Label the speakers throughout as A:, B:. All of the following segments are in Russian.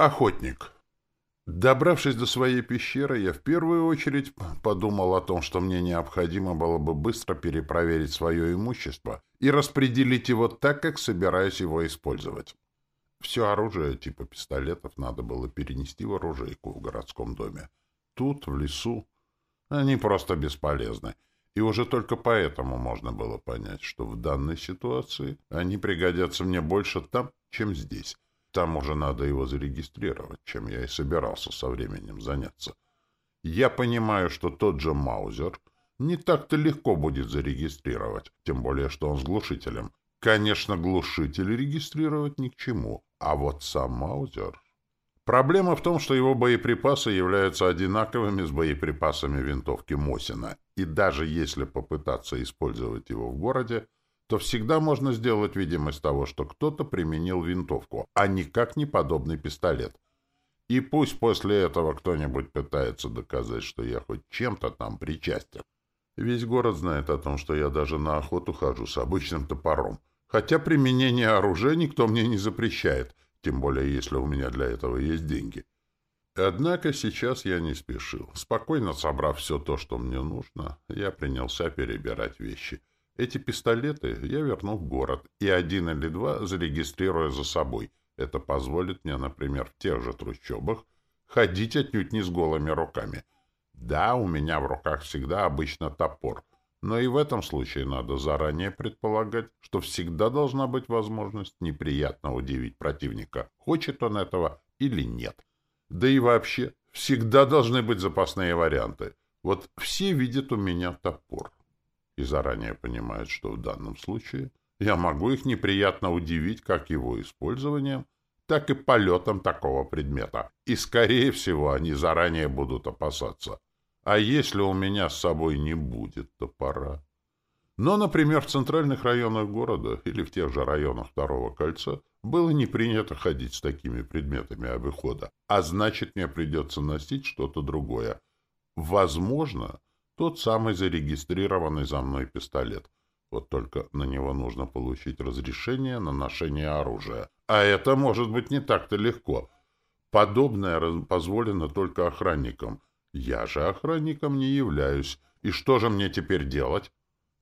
A: Охотник. Добравшись до своей пещеры, я в первую очередь подумал о том, что мне необходимо было бы быстро перепроверить свое имущество и распределить его так, как собираюсь его использовать. Все оружие типа пистолетов надо было перенести в оружейку в городском доме. Тут, в лесу, они просто бесполезны. И уже только поэтому можно было понять, что в данной ситуации они пригодятся мне больше там, чем здесь. Там уже надо его зарегистрировать, чем я и собирался со временем заняться. Я понимаю, что тот же Маузер не так-то легко будет зарегистрировать, тем более, что он с глушителем. Конечно, глушитель регистрировать ни к чему, а вот сам Маузер... Проблема в том, что его боеприпасы являются одинаковыми с боеприпасами винтовки Мосина, и даже если попытаться использовать его в городе, то всегда можно сделать видимость того, что кто-то применил винтовку, а никак не подобный пистолет. И пусть после этого кто-нибудь пытается доказать, что я хоть чем-то там причастен. Весь город знает о том, что я даже на охоту хожу с обычным топором. Хотя применение оружия никто мне не запрещает, тем более если у меня для этого есть деньги. Однако сейчас я не спешил. Спокойно собрав все то, что мне нужно, я принялся перебирать вещи — эти пистолеты я верну в город, и один или два зарегистрирую за собой. Это позволит мне, например, в тех же трущобах ходить отнюдь не с голыми руками. Да, у меня в руках всегда обычно топор, но и в этом случае надо заранее предполагать, что всегда должна быть возможность неприятно удивить противника, хочет он этого или нет. Да и вообще, всегда должны быть запасные варианты. Вот все видят у меня топор и заранее понимают, что в данном случае я могу их неприятно удивить как его использованием, так и полетом такого предмета. И, скорее всего, они заранее будут опасаться. А если у меня с собой не будет топора? Но, например, в центральных районах города или в тех же районах Второго кольца было не принято ходить с такими предметами обихода, а значит, мне придется носить что-то другое. Возможно, тот самый зарегистрированный за мной пистолет. Вот только на него нужно получить разрешение на ношение оружия. А это может быть не так-то легко. Подобное позволено только охранникам. Я же охранником не являюсь. И что же мне теперь делать?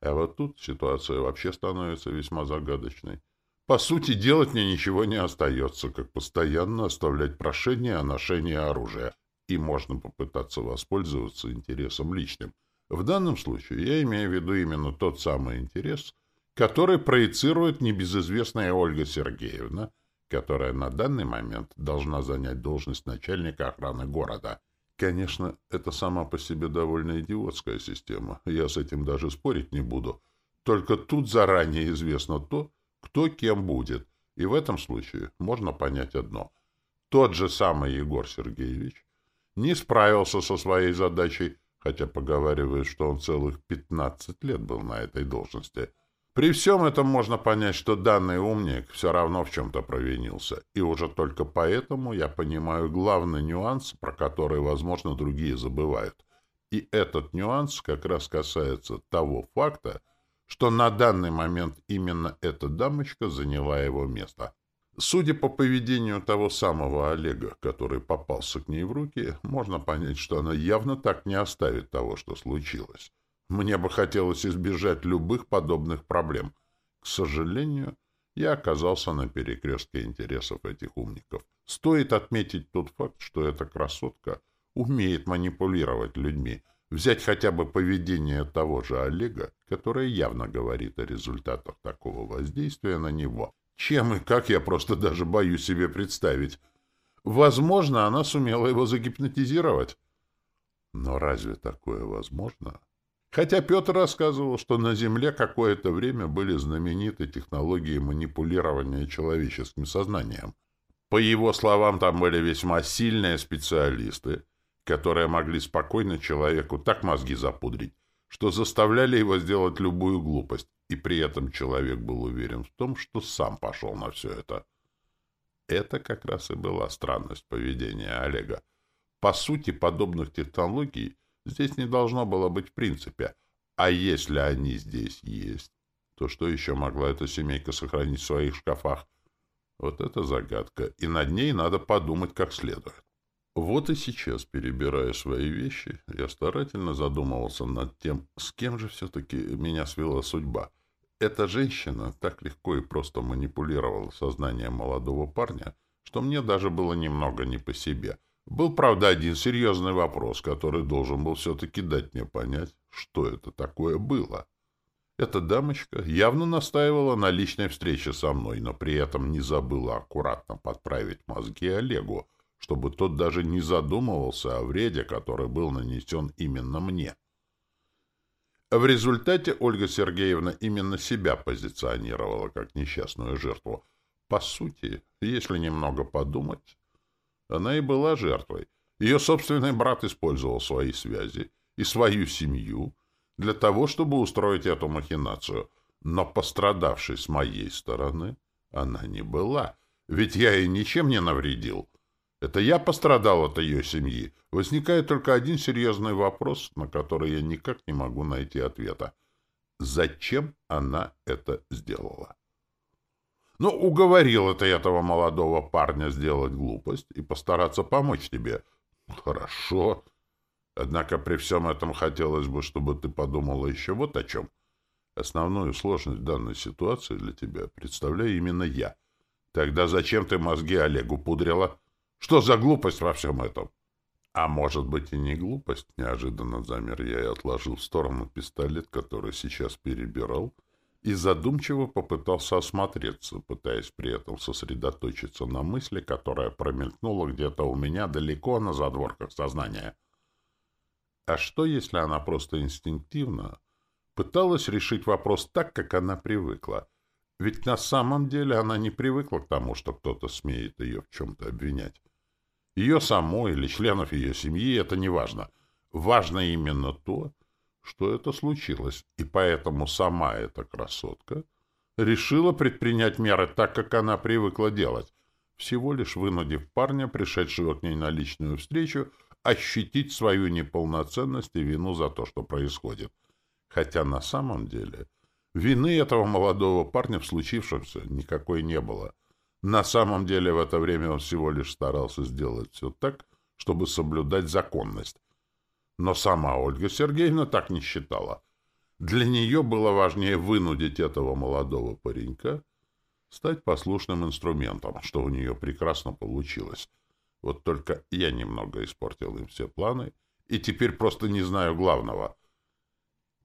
A: А вот тут ситуация вообще становится весьма загадочной. По сути, делать мне ничего не остается, как постоянно оставлять прошение о ношении оружия. И можно попытаться воспользоваться интересом личным — в данном случае я имею в виду именно тот самый интерес, который проецирует небезызвестная Ольга Сергеевна, которая на данный момент должна занять должность начальника охраны города. Конечно, это сама по себе довольно идиотская система, я с этим даже спорить не буду. Только тут заранее известно то, кто кем будет, и в этом случае можно понять одно. Тот же самый Егор Сергеевич не справился со своей задачей, хотя поговаривают, что он целых пятнадцать лет был на этой должности. При всем этом можно понять, что данный умник все равно в чем-то провинился, и уже только поэтому я понимаю главный нюанс, про который, возможно, другие забывают. И этот нюанс как раз касается того факта, что на данный момент именно эта дамочка заняла его место. Судя по поведению того самого Олега, который попался к ней в руки, можно понять, что она явно так не оставит того, что случилось. Мне бы хотелось избежать любых подобных проблем. К сожалению, я оказался на перекрестке интересов этих умников. Стоит отметить тот факт, что эта красотка умеет манипулировать людьми. Взять хотя бы поведение того же Олега, которое явно говорит о результатах такого воздействия на него. Чем и как, я просто даже боюсь себе представить. Возможно, она сумела его загипнотизировать. Но разве такое возможно? Хотя Петр рассказывал, что на Земле какое-то время были знамениты технологии манипулирования человеческим сознанием. По его словам, там были весьма сильные специалисты, которые могли спокойно человеку так мозги запудрить, что заставляли его сделать любую глупость, и при этом человек был уверен в том, что сам пошел на все это. Это как раз и была странность поведения Олега. По сути, подобных технологий здесь не должно было быть в принципе. А если они здесь есть, то что еще могла эта семейка сохранить в своих шкафах? Вот это загадка, и над ней надо подумать как следует. Вот и сейчас, перебирая свои вещи, я старательно задумывался над тем, с кем же все-таки меня свела судьба. Эта женщина так легко и просто манипулировала сознанием молодого парня, что мне даже было немного не по себе. Был, правда, один серьезный вопрос, который должен был все-таки дать мне понять, что это такое было. Эта дамочка явно настаивала на личной встрече со мной, но при этом не забыла аккуратно подправить мозги Олегу, чтобы тот даже не задумывался о вреде, который был нанесен именно мне. В результате Ольга Сергеевна именно себя позиционировала как несчастную жертву. По сути, если немного подумать, она и была жертвой. Ее собственный брат использовал свои связи и свою семью для того, чтобы устроить эту махинацию. Но пострадавшей с моей стороны она не была, ведь я ей ничем не навредил. Это я пострадал от ее семьи. Возникает только один серьезный вопрос, на который я никак не могу найти ответа. Зачем она это сделала? Ну, уговорил это этого молодого парня сделать глупость и постараться помочь тебе. Хорошо. Однако при всем этом хотелось бы, чтобы ты подумала еще вот о чем. Основную сложность данной ситуации для тебя представляю именно я. Тогда зачем ты мозги Олегу пудрила? Что за глупость во всем этом? А может быть и не глупость? Неожиданно замер я и отложил в сторону пистолет, который сейчас перебирал, и задумчиво попытался осмотреться, пытаясь при этом сосредоточиться на мысли, которая промелькнула где-то у меня далеко на задворках сознания. А что, если она просто инстинктивно пыталась решить вопрос так, как она привыкла? Ведь на самом деле она не привыкла к тому, что кто-то смеет ее в чем-то обвинять. Ее самой или членов ее семьи это не важно. Важно именно то, что это случилось, и поэтому сама эта красотка решила предпринять меры так, как она привыкла делать, всего лишь вынудив парня, пришедшего к ней на личную встречу, ощутить свою неполноценность и вину за то, что происходит. Хотя на самом деле вины этого молодого парня в случившемся никакой не было. На самом деле в это время он всего лишь старался сделать все так, чтобы соблюдать законность, но сама Ольга Сергеевна так не считала. Для нее было важнее вынудить этого молодого паренька стать послушным инструментом, что у нее прекрасно получилось. Вот только я немного испортил им все планы, и теперь просто не знаю главного.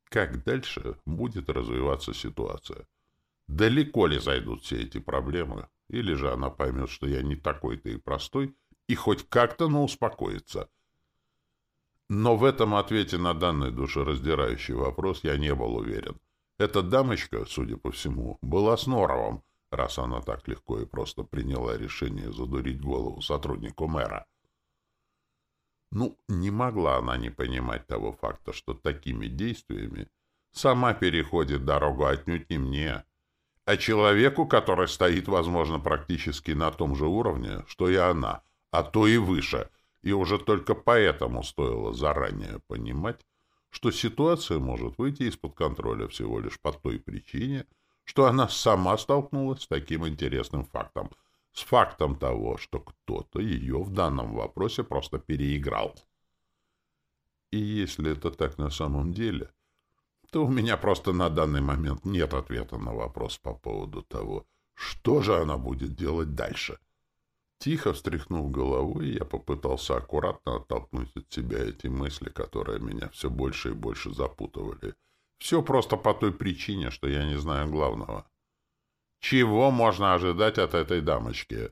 A: Как дальше будет развиваться ситуация? Далеко ли зайдут все эти проблемы? Или же она поймет, что я не такой-то и простой, и хоть как-то, но успокоится — но в этом ответе на данный душераздирающий вопрос я не был уверен. Эта дамочка, судя по всему, была с Норовым, раз она так легко и просто приняла решение задурить голову сотруднику мэра. Ну, не могла она не понимать того факта, что такими действиями сама переходит дорогу отнюдь не мне, а человеку, который стоит, возможно, практически на том же уровне, что и она, а то и выше — и уже только поэтому стоило заранее понимать, что ситуация может выйти из-под контроля всего лишь по той причине, что она сама столкнулась с таким интересным фактом, с фактом того, что кто-то ее в данном вопросе просто переиграл. И если это так на самом деле, то у меня просто на данный момент нет ответа на вопрос по поводу того, что же она будет делать дальше. Тихо встряхнув головой, я попытался аккуратно оттолкнуть от себя эти мысли, которые меня все больше и больше запутывали. Все просто по той причине, что я не знаю главного. Чего можно ожидать от этой дамочки?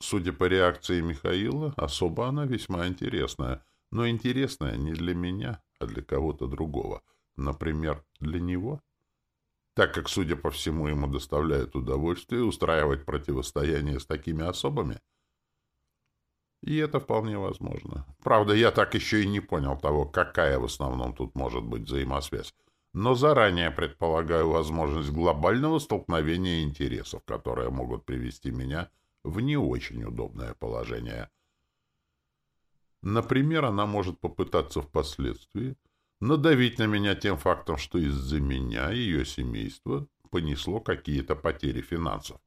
A: Судя по реакции Михаила, особо она весьма интересная. Но интересная не для меня, а для кого-то другого. Например, для него. Так как, судя по всему, ему доставляет удовольствие устраивать противостояние с такими особами — и это вполне возможно. Правда, я так еще и не понял того, какая в основном тут может быть взаимосвязь. Но заранее предполагаю возможность глобального столкновения интересов, которые могут привести меня в не очень удобное положение. Например, она может попытаться впоследствии надавить на меня тем фактом, что из-за меня ее семейство понесло какие-то потери финансов.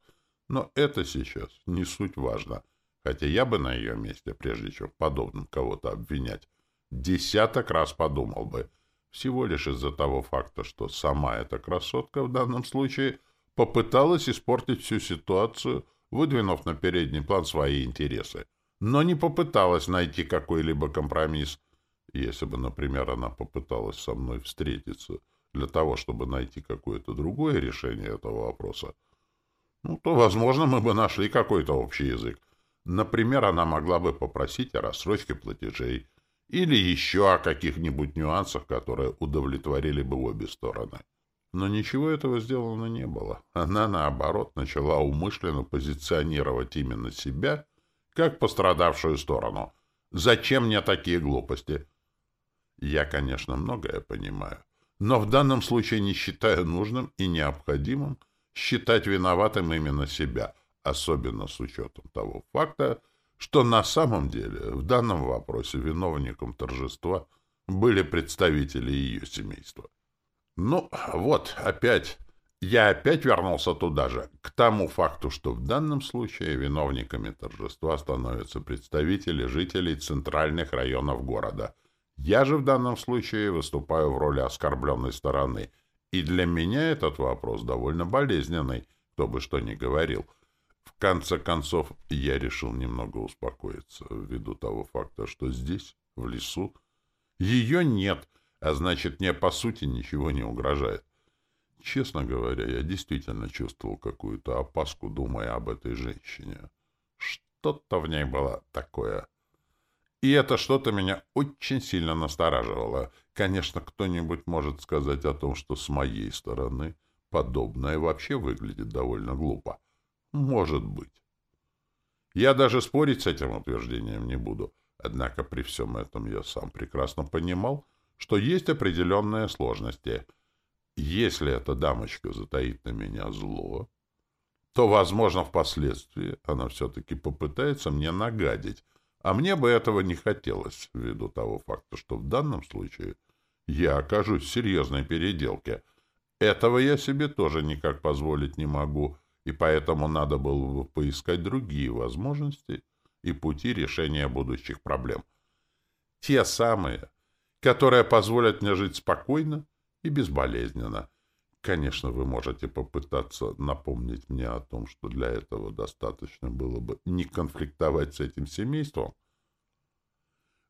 A: Но это сейчас не суть важно. Хотя я бы на ее месте, прежде чем подобным кого-то обвинять, десяток раз подумал бы. Всего лишь из-за того факта, что сама эта красотка в данном случае попыталась испортить всю ситуацию, выдвинув на передний план свои интересы. Но не попыталась найти какой-либо компромисс. Если бы, например, она попыталась со мной встретиться для того, чтобы найти какое-то другое решение этого вопроса, ну, то, возможно, мы бы нашли какой-то общий язык. Например, она могла бы попросить о рассрочке платежей или еще о каких-нибудь нюансах, которые удовлетворили бы обе стороны. Но ничего этого сделано не было. Она, наоборот, начала умышленно позиционировать именно себя как пострадавшую сторону. Зачем мне такие глупости? Я, конечно, многое понимаю, но в данном случае не считаю нужным и необходимым считать виноватым именно себя, особенно с учетом того факта, что на самом деле в данном вопросе виновником торжества были представители ее семейства. Ну, вот, опять, я опять вернулся туда же, к тому факту, что в данном случае виновниками торжества становятся представители жителей центральных районов города. Я же в данном случае выступаю в роли оскорбленной стороны — и для меня этот вопрос довольно болезненный, кто бы что ни говорил. В конце концов, я решил немного успокоиться, ввиду того факта, что здесь, в лесу, ее нет, а значит, мне по сути ничего не угрожает. Честно говоря, я действительно чувствовал какую-то опаску, думая об этой женщине. Что-то в ней было такое и это что-то меня очень сильно настораживало. Конечно, кто-нибудь может сказать о том, что с моей стороны подобное вообще выглядит довольно глупо. Может быть. Я даже спорить с этим утверждением не буду. Однако при всем этом я сам прекрасно понимал, что есть определенные сложности. Если эта дамочка затаит на меня зло, то, возможно, впоследствии она все-таки попытается мне нагадить, а мне бы этого не хотелось, ввиду того факта, что в данном случае я окажусь в серьезной переделке. Этого я себе тоже никак позволить не могу, и поэтому надо было бы поискать другие возможности и пути решения будущих проблем. Те самые, которые позволят мне жить спокойно и безболезненно. Конечно, вы можете попытаться напомнить мне о том, что для этого достаточно было бы не конфликтовать с этим семейством.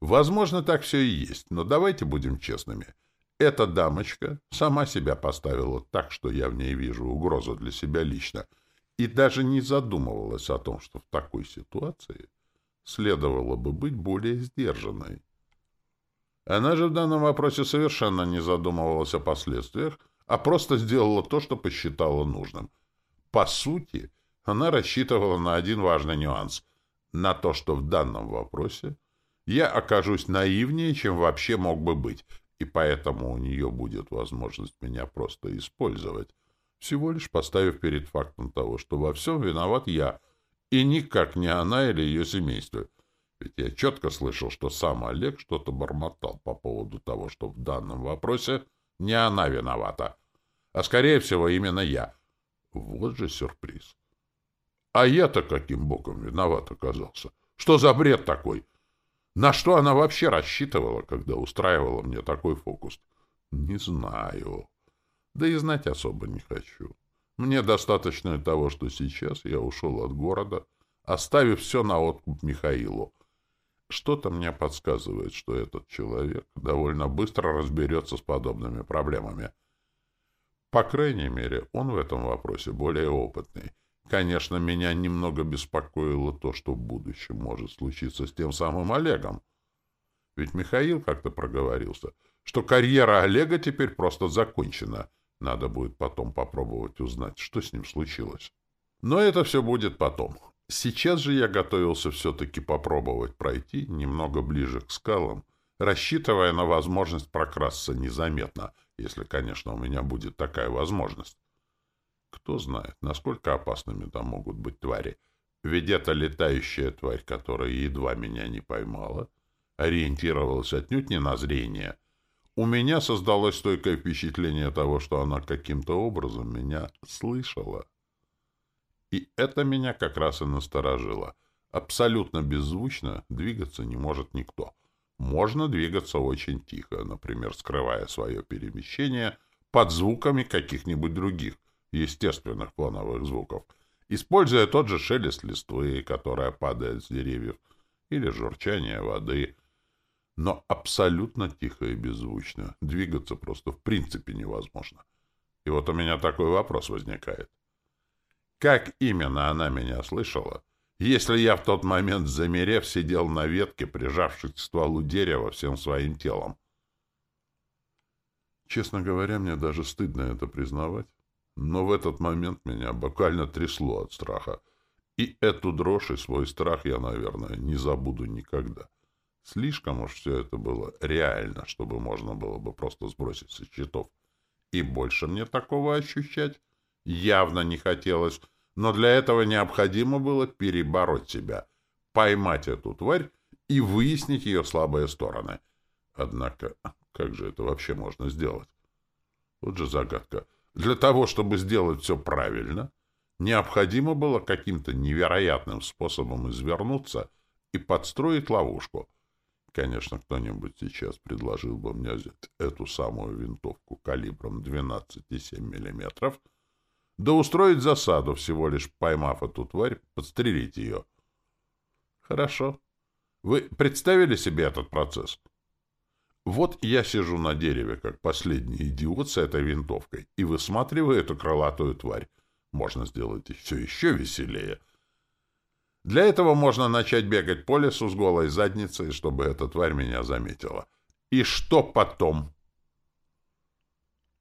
A: Возможно, так все и есть, но давайте будем честными. Эта дамочка сама себя поставила так, что я в ней вижу угрозу для себя лично, и даже не задумывалась о том, что в такой ситуации следовало бы быть более сдержанной. Она же в данном вопросе совершенно не задумывалась о последствиях, а просто сделала то, что посчитала нужным. По сути, она рассчитывала на один важный нюанс — на то, что в данном вопросе я окажусь наивнее, чем вообще мог бы быть, и поэтому у нее будет возможность меня просто использовать, всего лишь поставив перед фактом того, что во всем виноват я, и никак не она или ее семейство. Ведь я четко слышал, что сам Олег что-то бормотал по поводу того, что в данном вопросе не она виновата, а, скорее всего, именно я. Вот же сюрприз. А я-то каким боком виноват оказался? Что за бред такой? На что она вообще рассчитывала, когда устраивала мне такой фокус? Не знаю. Да и знать особо не хочу. Мне достаточно того, что сейчас я ушел от города, оставив все на откуп Михаилу. Что-то мне подсказывает, что этот человек довольно быстро разберется с подобными проблемами. По крайней мере, он в этом вопросе более опытный. Конечно, меня немного беспокоило то, что в будущем может случиться с тем самым Олегом. Ведь Михаил как-то проговорился, что карьера Олега теперь просто закончена. Надо будет потом попробовать узнать, что с ним случилось. Но это все будет потом. Сейчас же я готовился все-таки попробовать пройти немного ближе к скалам, рассчитывая на возможность прокрасться незаметно, если, конечно, у меня будет такая возможность. Кто знает, насколько опасными там могут быть твари. Ведь эта летающая тварь, которая едва меня не поймала, ориентировалась отнюдь не на зрение. У меня создалось стойкое впечатление того, что она каким-то образом меня слышала. И это меня как раз и насторожило. Абсолютно беззвучно двигаться не может никто. Можно двигаться очень тихо, например, скрывая свое перемещение под звуками каких-нибудь других, естественных фоновых звуков, используя тот же шелест листвы, которая падает с деревьев, или журчание воды. Но абсолютно тихо и беззвучно. Двигаться просто в принципе невозможно. И вот у меня такой вопрос возникает. Как именно она меня слышала, если я в тот момент, замерев, сидел на ветке, прижавшись к стволу дерева всем своим телом? Честно говоря, мне даже стыдно это признавать. Но в этот момент меня буквально трясло от страха. И эту дрожь и свой страх я, наверное, не забуду никогда. Слишком уж все это было реально, чтобы можно было бы просто сбросить со счетов. И больше мне такого ощущать явно не хотелось, но для этого необходимо было перебороть себя, поймать эту тварь и выяснить ее слабые стороны. Однако, как же это вообще можно сделать? Вот же загадка. Для того, чтобы сделать все правильно, необходимо было каким-то невероятным способом извернуться и подстроить ловушку. Конечно, кто-нибудь сейчас предложил бы мне эту самую винтовку калибром 12,7 мм, да устроить засаду, всего лишь поймав эту тварь, подстрелить ее. Хорошо. Вы представили себе этот процесс? Вот я сижу на дереве, как последний идиот с этой винтовкой, и высматриваю эту крылатую тварь. Можно сделать все еще веселее — для этого можно начать бегать по лесу с голой задницей, чтобы эта тварь меня заметила. И что потом?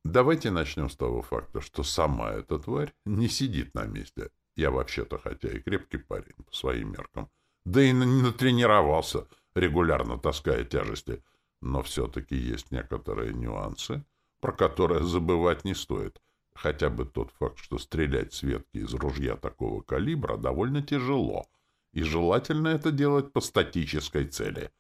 A: Давайте начнем с того факта, что сама эта тварь не сидит на месте. Я вообще-то, хотя и крепкий парень по своим меркам, да и натренировался, регулярно таская тяжести, но все-таки есть некоторые нюансы, про которые забывать не стоит. Хотя бы тот факт, что стрелять с ветки из ружья такого калибра довольно тяжело, и желательно это делать по статической цели.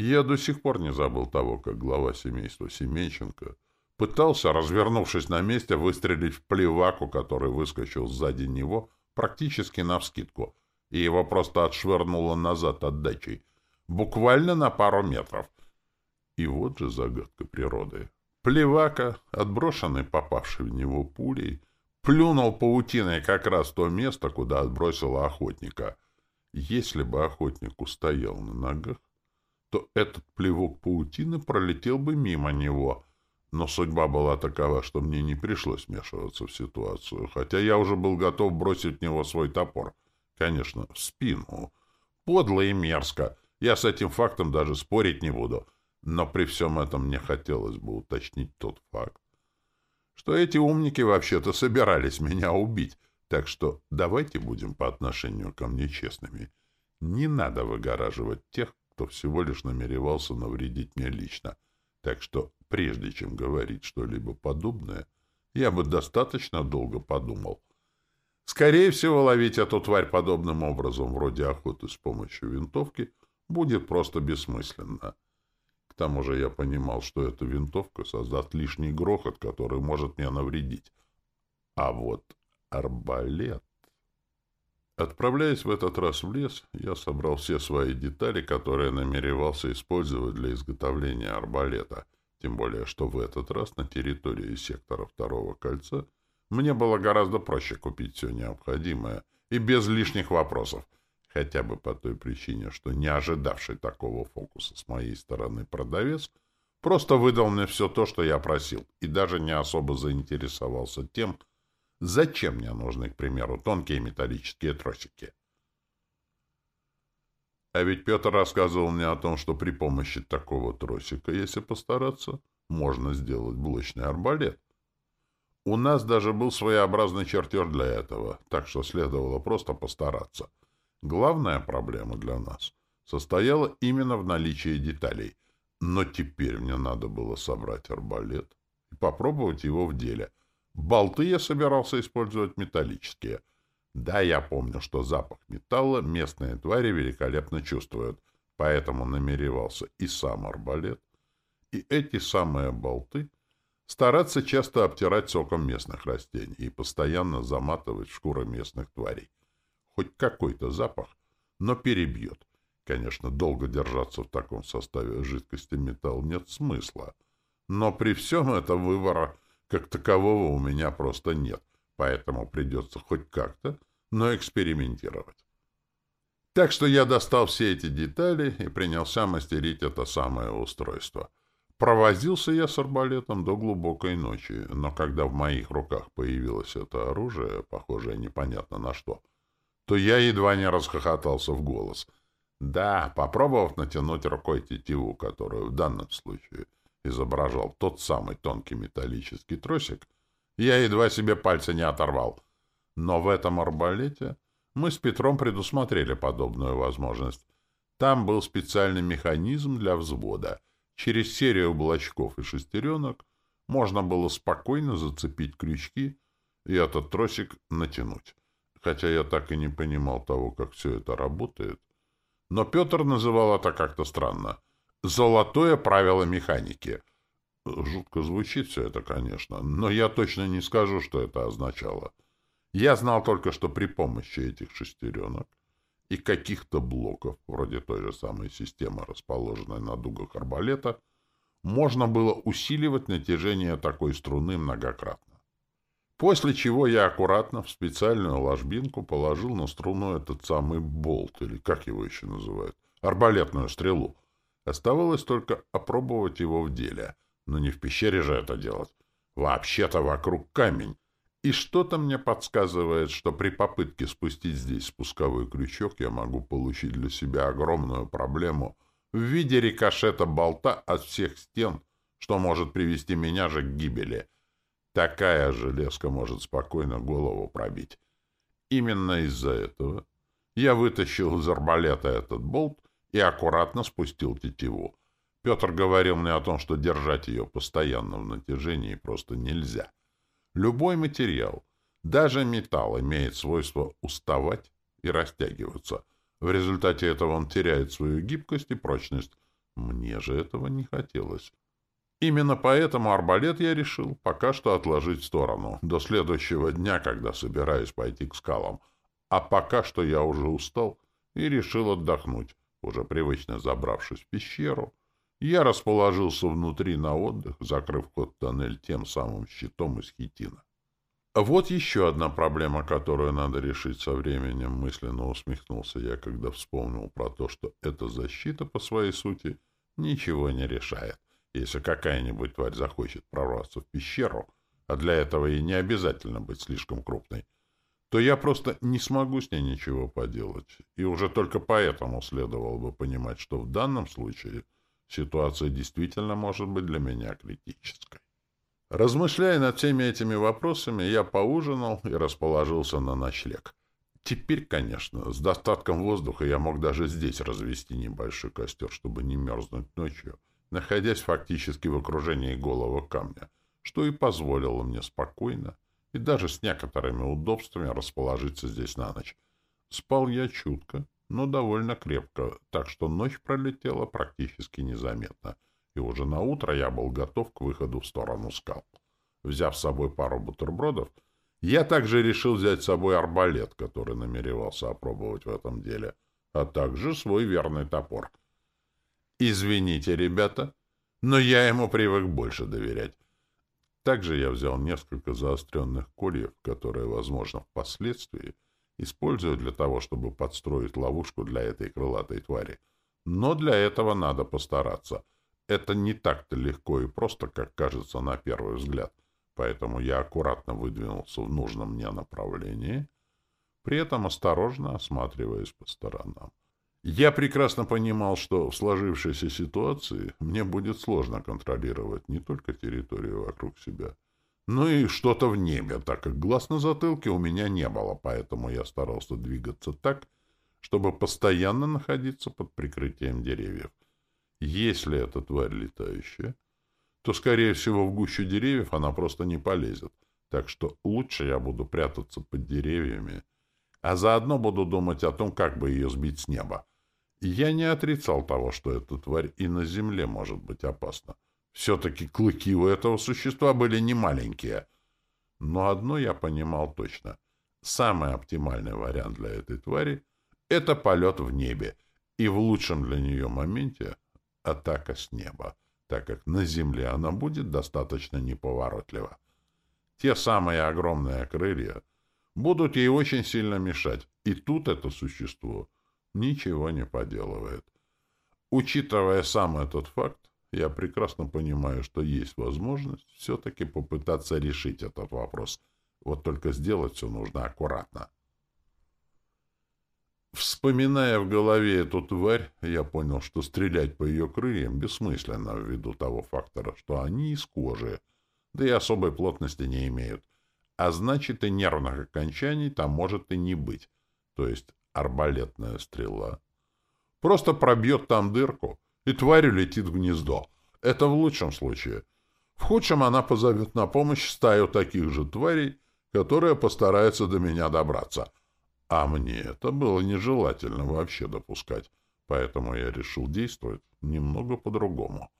A: Я до сих пор не забыл того, как глава семейства Семенченко пытался, развернувшись на месте, выстрелить в плеваку, который выскочил сзади него практически навскидку, и его просто отшвырнуло назад отдачей, буквально на пару метров. И вот же загадка природы. Плевака, отброшенный попавший в него пулей, плюнул паутиной как раз то место, куда отбросила охотника. Если бы охотник устоял на ногах, то этот плевок паутины пролетел бы мимо него. Но судьба была такова, что мне не пришлось вмешиваться в ситуацию, хотя я уже был готов бросить в него свой топор. Конечно, в спину. Подло и мерзко. Я с этим фактом даже спорить не буду. Но при всем этом мне хотелось бы уточнить тот факт, что эти умники вообще-то собирались меня убить, так что давайте будем по отношению ко мне честными. Не надо выгораживать тех, кто всего лишь намеревался навредить мне лично. Так что, прежде чем говорить что-либо подобное, я бы достаточно долго подумал. Скорее всего, ловить эту тварь подобным образом, вроде охоты с помощью винтовки, будет просто бессмысленно тому же я понимал, что эта винтовка создаст лишний грохот, который может мне навредить. А вот арбалет... Отправляясь в этот раз в лес, я собрал все свои детали, которые намеревался использовать для изготовления арбалета, тем более, что в этот раз на территории сектора второго кольца мне было гораздо проще купить все необходимое и без лишних вопросов — хотя бы по той причине, что не ожидавший такого фокуса с моей стороны продавец просто выдал мне все то, что я просил, и даже не особо заинтересовался тем, зачем мне нужны, к примеру, тонкие металлические тросики. А ведь Петр рассказывал мне о том, что при помощи такого тросика, если постараться, можно сделать блочный арбалет. У нас даже был своеобразный чертеж для этого, так что следовало просто постараться — Главная проблема для нас состояла именно в наличии деталей. Но теперь мне надо было собрать арбалет и попробовать его в деле. Болты я собирался использовать металлические. Да, я помню, что запах металла местные твари великолепно чувствуют, поэтому намеревался и сам арбалет, и эти самые болты Стараться часто обтирать соком местных растений и постоянно заматывать шкуры местных тварей. Хоть какой-то запах, но перебьет. Конечно, долго держаться в таком составе жидкости металл нет смысла. Но при всем этом выбора как такового у меня просто нет, поэтому придется хоть как-то, но экспериментировать. Так что я достал все эти детали и принялся мастерить это самое устройство. Провозился я с арбалетом до глубокой ночи, но когда в моих руках появилось это оружие, похожее непонятно на что, то я едва не расхохотался в голос. Да, попробовав натянуть рукой тетиву, которую в данном случае изображал тот самый тонкий металлический тросик, я едва себе пальцы не оторвал. Но в этом арбалете мы с Петром предусмотрели подобную возможность. Там был специальный механизм для взвода. Через серию блочков и шестеренок можно было спокойно зацепить крючки и этот тросик натянуть. Хотя я так и не понимал того, как все это работает. Но Петр называл это как-то странно. «Золотое правило механики». Жутко звучит все это, конечно, но я точно не скажу, что это означало. Я знал только, что при помощи этих шестеренок и каких-то блоков, вроде той же самой системы, расположенной на дугах арбалета, можно было усиливать натяжение такой струны многократно. После чего я аккуратно в специальную ложбинку положил на струну этот самый болт, или как его еще называют, арбалетную стрелу. Оставалось только опробовать его в деле. Но не в пещере же это делать. Вообще-то вокруг камень. И что-то мне подсказывает, что при попытке спустить здесь спусковой крючок я могу получить для себя огромную проблему в виде рикошета болта от всех стен, что может привести меня же к гибели — Такая железка может спокойно голову пробить. Именно из-за этого я вытащил из арбалета этот болт и аккуратно спустил тетиву. Петр говорил мне о том, что держать ее постоянно в натяжении просто нельзя. Любой материал, даже металл, имеет свойство уставать и растягиваться. В результате этого он теряет свою гибкость и прочность. Мне же этого не хотелось. Именно поэтому арбалет я решил пока что отложить в сторону, до следующего дня, когда собираюсь пойти к скалам. А пока что я уже устал и решил отдохнуть. Уже привычно забравшись в пещеру, я расположился внутри на отдых, закрыв ход тоннель тем самым щитом из хитина. Вот еще одна проблема, которую надо решить со временем, мысленно усмехнулся я, когда вспомнил про то, что эта защита по своей сути ничего не решает. Если какая-нибудь тварь захочет прорваться в пещеру, а для этого ей не обязательно быть слишком крупной, то я просто не смогу с ней ничего поделать. И уже только поэтому следовало бы понимать, что в данном случае ситуация действительно может быть для меня критической. Размышляя над всеми этими вопросами, я поужинал и расположился на ночлег. Теперь, конечно, с достатком воздуха я мог даже здесь развести небольшой костер, чтобы не мерзнуть ночью, находясь фактически в окружении голого камня, что и позволило мне спокойно и даже с некоторыми удобствами расположиться здесь на ночь. Спал я чутко, но довольно крепко, так что ночь пролетела практически незаметно, и уже на утро я был готов к выходу в сторону скал. Взяв с собой пару бутербродов, я также решил взять с собой арбалет, который намеревался опробовать в этом деле, а также свой верный топор — Извините, ребята, но я ему привык больше доверять. Также я взял несколько заостренных кольев, которые, возможно, впоследствии использую для того, чтобы подстроить ловушку для этой крылатой твари. Но для этого надо постараться. Это не так-то легко и просто, как кажется на первый взгляд. Поэтому я аккуратно выдвинулся в нужном мне направлении, при этом осторожно осматриваясь по сторонам. Я прекрасно понимал, что в сложившейся ситуации мне будет сложно контролировать не только территорию вокруг себя, но и что-то в небе, так как глаз на затылке у меня не было, поэтому я старался двигаться так, чтобы постоянно находиться под прикрытием деревьев. Если эта тварь летающая, то, скорее всего, в гущу деревьев она просто не полезет, так что лучше я буду прятаться под деревьями, а заодно буду думать о том, как бы ее сбить с неба. Я не отрицал того, что эта тварь и на земле может быть опасна. Все-таки клыки у этого существа были немаленькие. Но одно я понимал точно. Самый оптимальный вариант для этой твари — это полет в небе, и в лучшем для нее моменте — атака с неба, так как на земле она будет достаточно неповоротлива. Те самые огромные крылья будут ей очень сильно мешать, и тут это существо ничего не поделывает. Учитывая сам этот факт, я прекрасно понимаю, что есть возможность все-таки попытаться решить этот вопрос. Вот только сделать все нужно аккуратно. Вспоминая в голове эту тварь, я понял, что стрелять по ее крыльям бессмысленно ввиду того фактора, что они из кожи, да и особой плотности не имеют. А значит, и нервных окончаний там может и не быть. То есть арбалетная стрела просто пробьет там дырку, и тварь улетит в гнездо. Это в лучшем случае. В худшем она позовет на помощь стаю таких же тварей, которые постараются до меня добраться. А мне это было нежелательно вообще допускать, поэтому я решил действовать немного по-другому.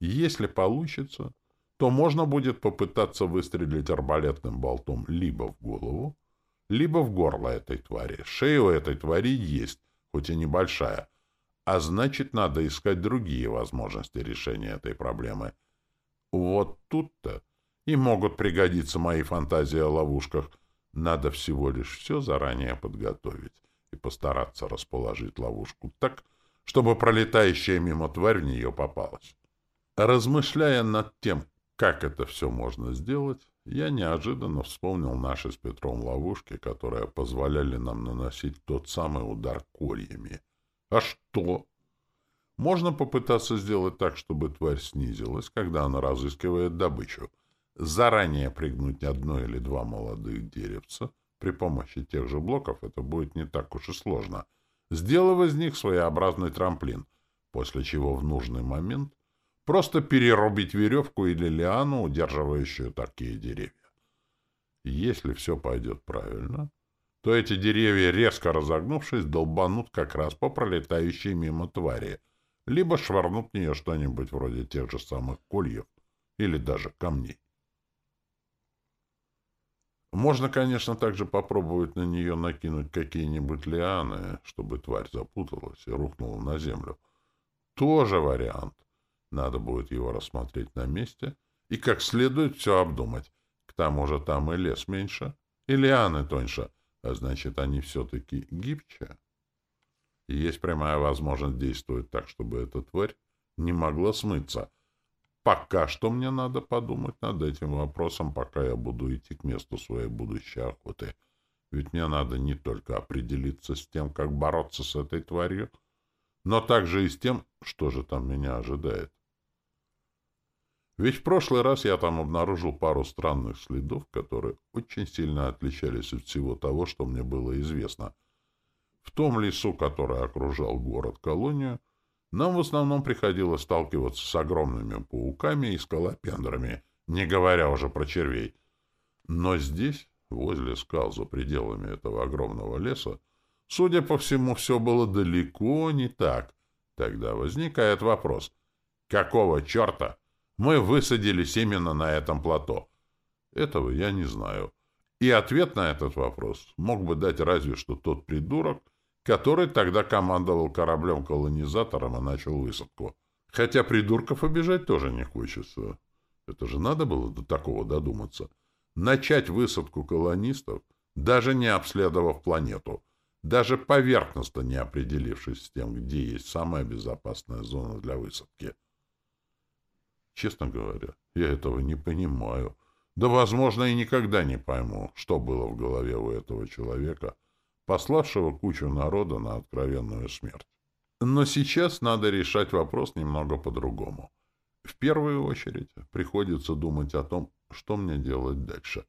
A: Если получится, то можно будет попытаться выстрелить арбалетным болтом либо в голову, либо в горло этой твари. Шея у этой твари есть, хоть и небольшая, а значит, надо искать другие возможности решения этой проблемы. Вот тут-то и могут пригодиться мои фантазии о ловушках. Надо всего лишь все заранее подготовить и постараться расположить ловушку так, чтобы пролетающая мимо тварь в нее попалась. Размышляя над тем, как это все можно сделать, я неожиданно вспомнил наши с Петром ловушки, которые позволяли нам наносить тот самый удар кольями — а что? Можно попытаться сделать так, чтобы тварь снизилась, когда она разыскивает добычу. Заранее пригнуть одно или два молодых деревца. При помощи тех же блоков это будет не так уж и сложно. Сделав из них своеобразный трамплин, после чего в нужный момент просто перерубить веревку или лиану, удерживающую такие деревья. Если все пойдет правильно, то эти деревья, резко разогнувшись, долбанут как раз по пролетающей мимо твари, либо швырнут в нее что-нибудь вроде тех же самых кольев или даже камней. Можно, конечно, также попробовать на нее накинуть какие-нибудь лианы, чтобы тварь запуталась и рухнула на землю. Тоже вариант. Надо будет его рассмотреть на месте и как следует все обдумать. К тому же там и лес меньше, и лианы тоньше — а значит, они все-таки гибче. И есть прямая возможность действовать так, чтобы эта тварь не могла смыться. Пока что мне надо подумать над этим вопросом, пока я буду идти к месту своей будущей охоты. Ведь мне надо не только определиться с тем, как бороться с этой тварью, но также и с тем, что же там меня ожидает. Ведь в прошлый раз я там обнаружил пару странных следов, которые очень сильно отличались от всего того, что мне было известно. В том лесу, который окружал город-колонию, нам в основном приходилось сталкиваться с огромными пауками и скалопендрами, не говоря уже про червей. Но здесь, возле скал за пределами этого огромного леса, судя по всему, все было далеко не так. Тогда возникает вопрос, какого черта мы высадились именно на этом плато? Этого я не знаю. И ответ на этот вопрос мог бы дать разве что тот придурок, который тогда командовал кораблем-колонизатором и начал высадку. Хотя придурков обижать тоже не хочется. Это же надо было до такого додуматься. Начать высадку колонистов, даже не обследовав планету, даже поверхностно не определившись с тем, где есть самая безопасная зона для высадки. Честно говоря, я этого не понимаю. Да, возможно, и никогда не пойму, что было в голове у этого человека, пославшего кучу народа на откровенную смерть. Но сейчас надо решать вопрос немного по-другому. В первую очередь приходится думать о том, что мне делать дальше.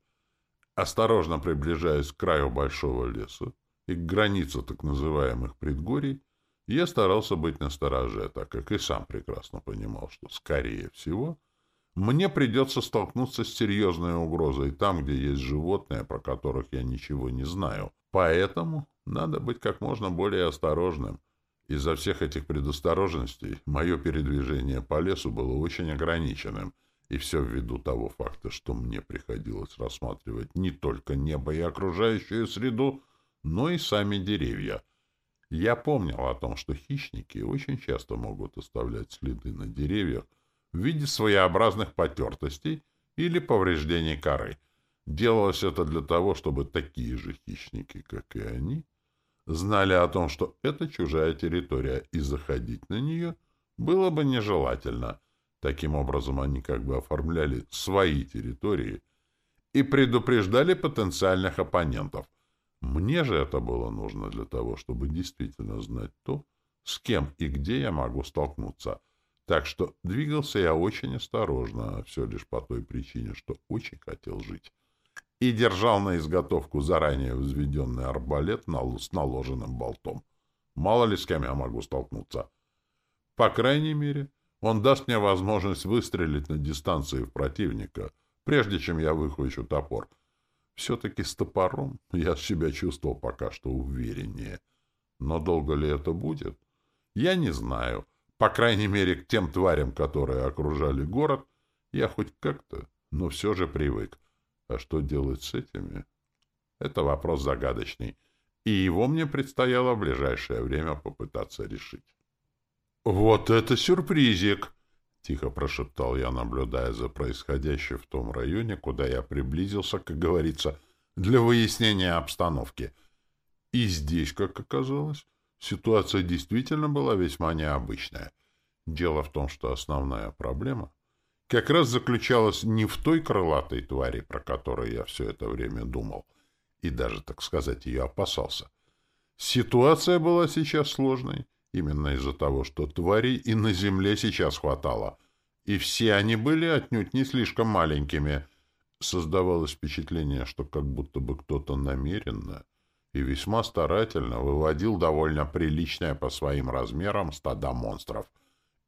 A: Осторожно приближаясь к краю большого леса и к границе так называемых предгорий, я старался быть настороже, так как и сам прекрасно понимал, что, скорее всего, мне придется столкнуться с серьезной угрозой там, где есть животные, про которых я ничего не знаю. Поэтому надо быть как можно более осторожным. Из-за всех этих предосторожностей мое передвижение по лесу было очень ограниченным, и все ввиду того факта, что мне приходилось рассматривать не только небо и окружающую среду, но и сами деревья. Я помнил о том, что хищники очень часто могут оставлять следы на деревьях в виде своеобразных потертостей или повреждений коры. Делалось это для того, чтобы такие же хищники, как и они, знали о том, что это чужая территория, и заходить на нее было бы нежелательно. Таким образом, они как бы оформляли свои территории и предупреждали потенциальных оппонентов. Мне же это было нужно для того, чтобы действительно знать то, с кем и где я могу столкнуться. Так что двигался я очень осторожно, все лишь по той причине, что очень хотел жить и держал на изготовку заранее взведенный арбалет с наложенным болтом. Мало ли с кем я могу столкнуться. По крайней мере, он даст мне возможность выстрелить на дистанции в противника, прежде чем я выхвачу топор. Все-таки с топором я себя чувствовал пока что увереннее. Но долго ли это будет? Я не знаю. По крайней мере, к тем тварям, которые окружали город, я хоть как-то, но все же привык. А что делать с этими? Это вопрос загадочный, и его мне предстояло в ближайшее время попытаться решить. «Вот это сюрпризик!» — тихо прошептал я, наблюдая за происходящим в том районе, куда я приблизился, как говорится, для выяснения обстановки. И здесь, как оказалось, ситуация действительно была весьма необычная. Дело в том, что основная проблема как раз заключалась не в той крылатой твари, про которую я все это время думал, и даже, так сказать, ее опасался. Ситуация была сейчас сложной, именно из-за того, что тварей и на земле сейчас хватало, и все они были отнюдь не слишком маленькими. Создавалось впечатление, что как будто бы кто-то намеренно и весьма старательно выводил довольно приличное по своим размерам стада монстров.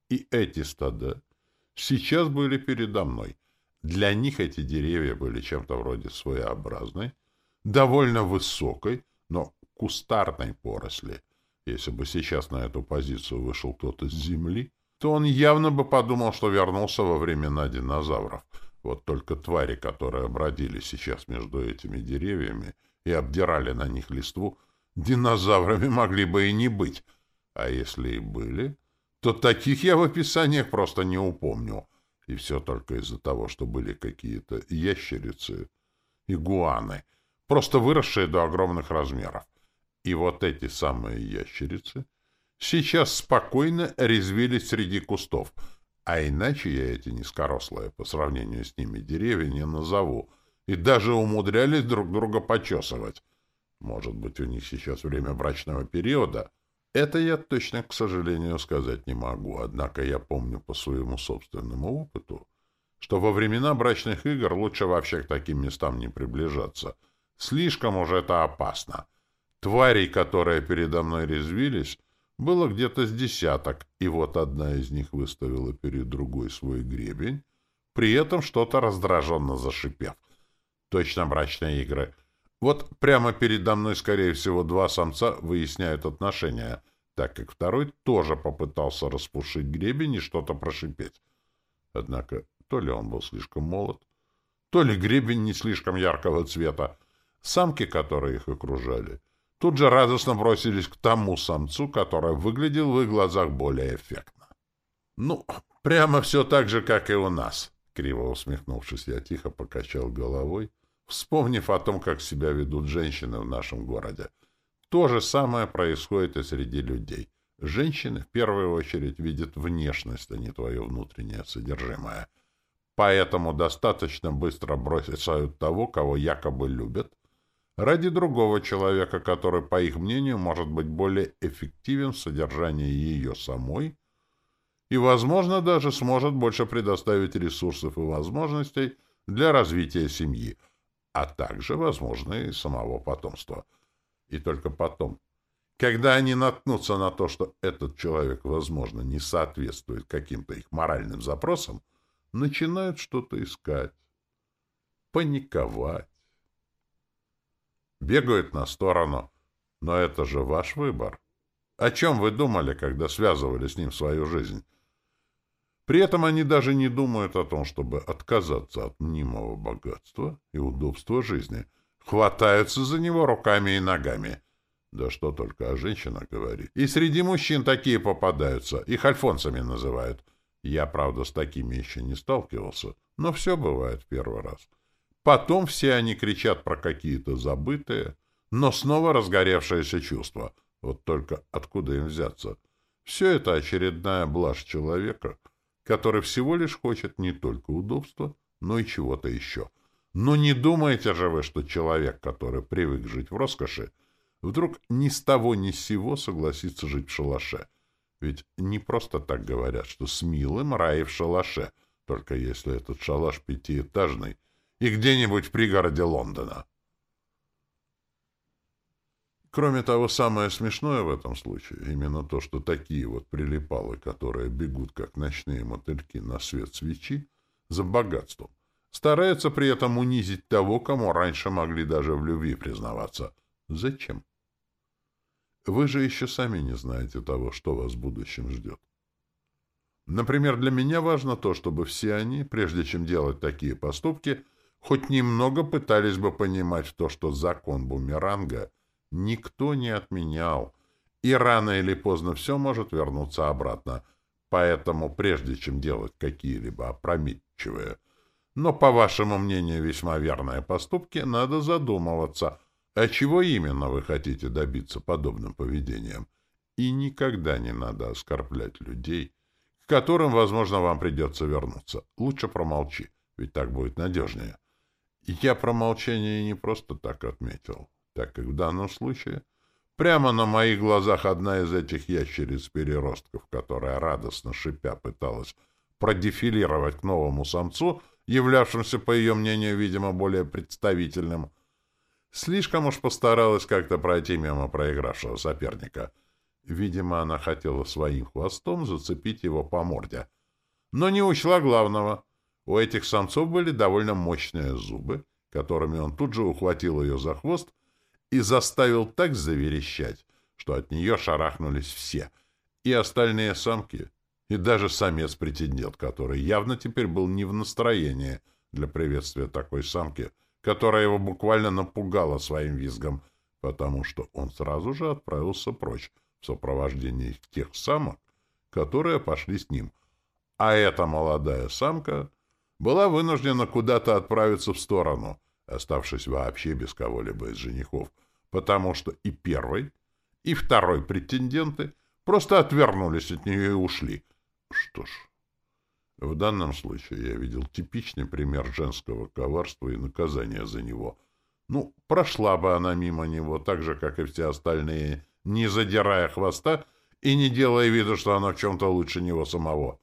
A: И эти стада сейчас были передо мной. Для них эти деревья были чем-то вроде своеобразной, довольно высокой, но кустарной поросли. Если бы сейчас на эту позицию вышел кто-то с земли, то он явно бы подумал, что вернулся во времена динозавров. Вот только твари, которые бродили сейчас между этими деревьями и обдирали на них листву, динозаврами могли бы и не быть. А если и были, то таких я в описаниях просто не упомню. И все только из-за того, что были какие-то ящерицы, игуаны, просто выросшие до огромных размеров. И вот эти самые ящерицы сейчас спокойно резвились среди кустов, а иначе я эти низкорослые по сравнению с ними деревья не назову, и даже умудрялись друг друга почесывать. Может быть, у них сейчас время брачного периода — это я точно, к сожалению, сказать не могу, однако я помню по своему собственному опыту, что во времена брачных игр лучше вообще к таким местам не приближаться. Слишком уже это опасно. Тварей, которые передо мной резвились, было где-то с десяток, и вот одна из них выставила перед другой свой гребень, при этом что-то раздраженно зашипев. Точно брачные игры — вот прямо передо мной, скорее всего, два самца выясняют отношения, так как второй тоже попытался распушить гребень и что-то прошипеть. Однако то ли он был слишком молод, то ли гребень не слишком яркого цвета. Самки, которые их окружали, тут же радостно бросились к тому самцу, который выглядел в их глазах более эффектно. «Ну, прямо все так же, как и у нас», — криво усмехнувшись, я тихо покачал головой, вспомнив о том, как себя ведут женщины в нашем городе. То же самое происходит и среди людей. Женщины в первую очередь видят внешность, а не твое внутреннее содержимое. Поэтому достаточно быстро бросить того, кого якобы любят, ради другого человека, который, по их мнению, может быть более эффективен в содержании ее самой и, возможно, даже сможет больше предоставить ресурсов и возможностей для развития семьи – а также, возможно, и самого потомства. И только потом, когда они наткнутся на то, что этот человек, возможно, не соответствует каким-то их моральным запросам, начинают что-то искать, паниковать. Бегают на сторону, но это же ваш выбор. О чем вы думали, когда связывали с ним свою жизнь? При этом они даже не думают о том, чтобы отказаться от мнимого богатства и удобства жизни. Хватаются за него руками и ногами. Да что только о женщинах говорит. И среди мужчин такие попадаются. Их альфонсами называют. Я, правда, с такими еще не сталкивался, но все бывает в первый раз. Потом все они кричат про какие-то забытые, но снова разгоревшиеся чувства. Вот только откуда им взяться? Все это очередная блажь человека, который всего лишь хочет не только удобства, но и чего-то еще. Но не думаете же вы, что человек, который привык жить в роскоши, вдруг ни с того ни с сего согласится жить в шалаше? Ведь не просто так говорят, что с милым рай в шалаше, только если этот шалаш пятиэтажный и где-нибудь в пригороде Лондона. Кроме того, самое смешное в этом случае именно то, что такие вот прилипалы, которые бегут, как ночные мотыльки на свет свечи, за богатством, стараются при этом унизить того, кому раньше могли даже в любви признаваться. Зачем? Вы же еще сами не знаете того, что вас в будущем ждет. Например, для меня важно то, чтобы все они, прежде чем делать такие поступки, хоть немного пытались бы понимать то, что закон бумеранга никто не отменял, и рано или поздно все может вернуться обратно. Поэтому, прежде чем делать какие-либо опрометчивые, но, по вашему мнению, весьма верные поступки, надо задумываться – а чего именно вы хотите добиться подобным поведением? И никогда не надо оскорблять людей, к которым, возможно, вам придется вернуться. Лучше промолчи, ведь так будет надежнее. Я промолчание не просто так отметил, так как в данном случае прямо на моих глазах одна из этих ящериц-переростков, которая радостно шипя пыталась продефилировать к новому самцу, являвшимся, по ее мнению, видимо, более представительным, Слишком уж постаралась как-то пройти мимо проигравшего соперника. Видимо, она хотела своим хвостом зацепить его по морде. Но не учла главного. У этих самцов были довольно мощные зубы, которыми он тут же ухватил ее за хвост и заставил так заверещать, что от нее шарахнулись все, и остальные самки, и даже самец-претендент, который явно теперь был не в настроении для приветствия такой самки — которая его буквально напугала своим визгом, потому что он сразу же отправился прочь в сопровождении тех самок, которые пошли с ним. А эта молодая самка была вынуждена куда-то отправиться в сторону, оставшись вообще без кого-либо из женихов, потому что и первый, и второй претенденты просто отвернулись от нее и ушли. Что ж, в данном случае я видел типичный пример женского коварства и наказания за него. Ну, прошла бы она мимо него, так же, как и все остальные, не задирая хвоста и не делая вида, что она в чем-то лучше него самого.